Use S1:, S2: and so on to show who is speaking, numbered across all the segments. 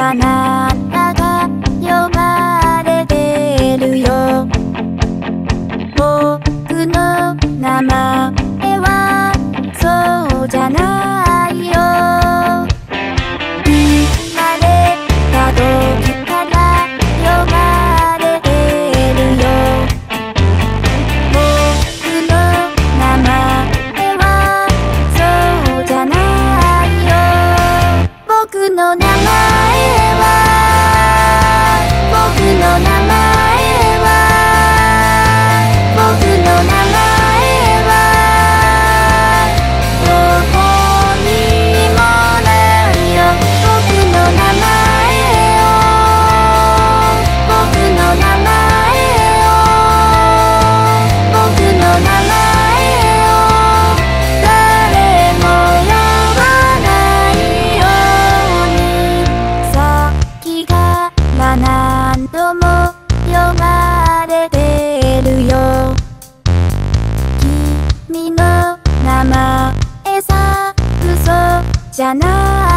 S1: banana じゃない。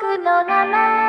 S1: 僕の名前